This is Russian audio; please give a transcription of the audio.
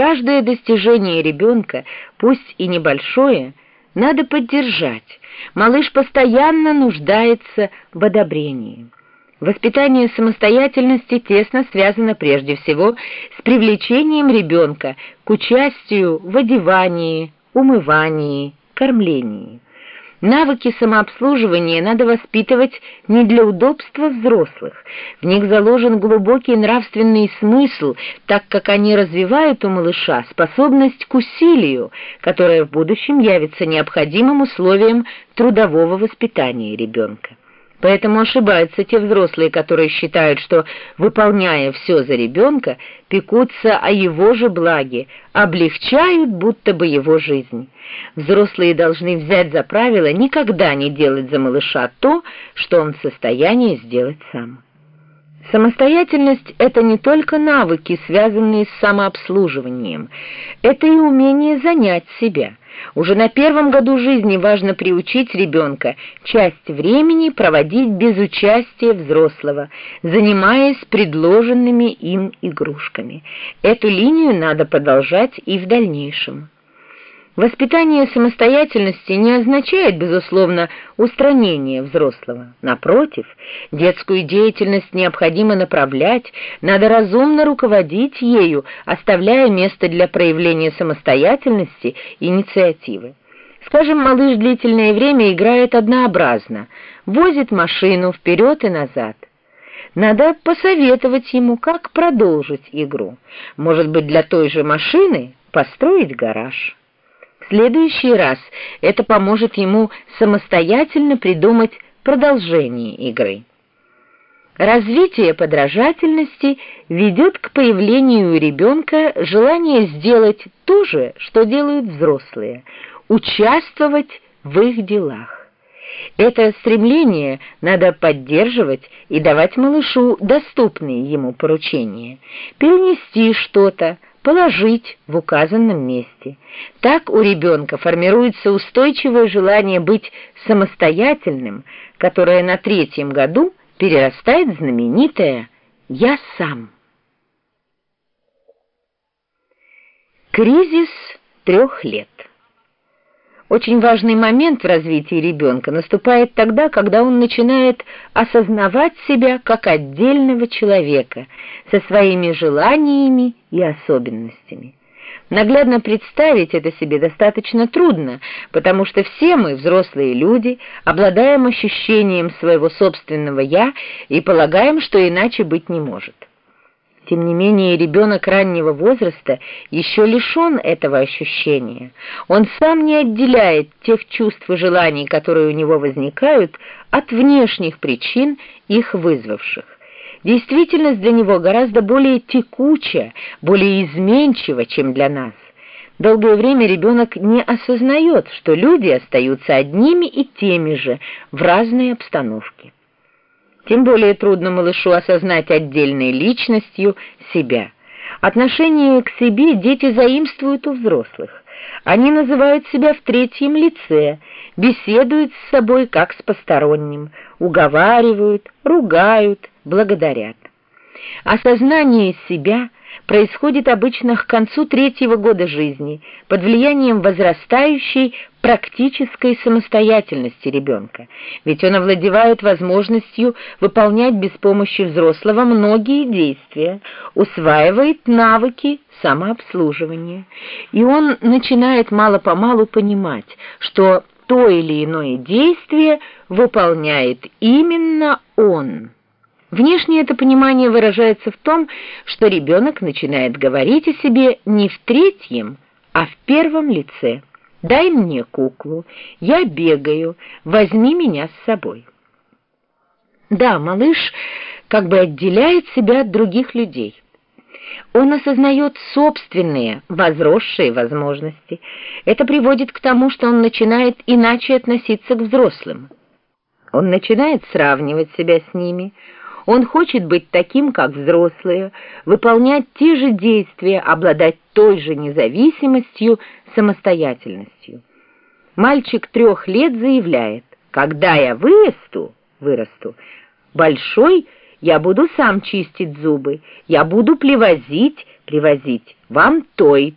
Каждое достижение ребенка, пусть и небольшое, надо поддержать. Малыш постоянно нуждается в одобрении. Воспитание самостоятельности тесно связано прежде всего с привлечением ребенка к участию в одевании, умывании, кормлении. Навыки самообслуживания надо воспитывать не для удобства взрослых. В них заложен глубокий нравственный смысл, так как они развивают у малыша способность к усилию, которая в будущем явится необходимым условием трудового воспитания ребенка. Поэтому ошибаются те взрослые, которые считают, что, выполняя все за ребенка, пекутся о его же благе, облегчают будто бы его жизнь. Взрослые должны взять за правило никогда не делать за малыша то, что он в состоянии сделать сам. Самостоятельность — это не только навыки, связанные с самообслуживанием, это и умение занять себя. Уже на первом году жизни важно приучить ребенка часть времени проводить без участия взрослого, занимаясь предложенными им игрушками. Эту линию надо продолжать и в дальнейшем. Воспитание самостоятельности не означает, безусловно, устранение взрослого. Напротив, детскую деятельность необходимо направлять, надо разумно руководить ею, оставляя место для проявления самостоятельности и инициативы. Скажем, малыш длительное время играет однообразно, возит машину вперед и назад. Надо посоветовать ему, как продолжить игру. Может быть, для той же машины построить гараж следующий раз это поможет ему самостоятельно придумать продолжение игры. Развитие подражательности ведет к появлению у ребенка желания сделать то же, что делают взрослые, участвовать в их делах. Это стремление надо поддерживать и давать малышу доступные ему поручения, перенести что-то, положить в указанном месте. Так у ребенка формируется устойчивое желание быть самостоятельным, которое на третьем году перерастает знаменитое «я сам». Кризис трех лет очень важный момент в развитии ребенка наступает тогда, когда он начинает осознавать себя как отдельного человека со своими желаниями и особенностями. Наглядно представить это себе достаточно трудно, потому что все мы, взрослые люди, обладаем ощущением своего собственного «я» и полагаем, что иначе быть не может. Тем не менее, ребенок раннего возраста еще лишен этого ощущения. Он сам не отделяет тех чувств и желаний, которые у него возникают, от внешних причин, их вызвавших. Действительность для него гораздо более текуча, более изменчива, чем для нас. Долгое время ребенок не осознает, что люди остаются одними и теми же в разной обстановке. Тем более трудно малышу осознать отдельной личностью себя. Отношение к себе дети заимствуют у взрослых. Они называют себя в третьем лице, беседуют с собой как с посторонним, уговаривают, ругают, благодарят. Осознание себя – происходит обычно к концу третьего года жизни под влиянием возрастающей практической самостоятельности ребенка, ведь он овладевает возможностью выполнять без помощи взрослого многие действия, усваивает навыки самообслуживания, и он начинает мало-помалу понимать, что то или иное действие выполняет именно он. Внешне это понимание выражается в том, что ребенок начинает говорить о себе не в третьем, а в первом лице. «Дай мне куклу, я бегаю, возьми меня с собой». Да, малыш как бы отделяет себя от других людей. Он осознает собственные возросшие возможности. Это приводит к тому, что он начинает иначе относиться к взрослым. Он начинает сравнивать себя с ними – он хочет быть таким, как взрослые, выполнять те же действия, обладать той же независимостью, самостоятельностью. Мальчик трех лет заявляет, когда я вырасту, вырасту, большой, я буду сам чистить зубы, я буду привозить, привозить вам тоит.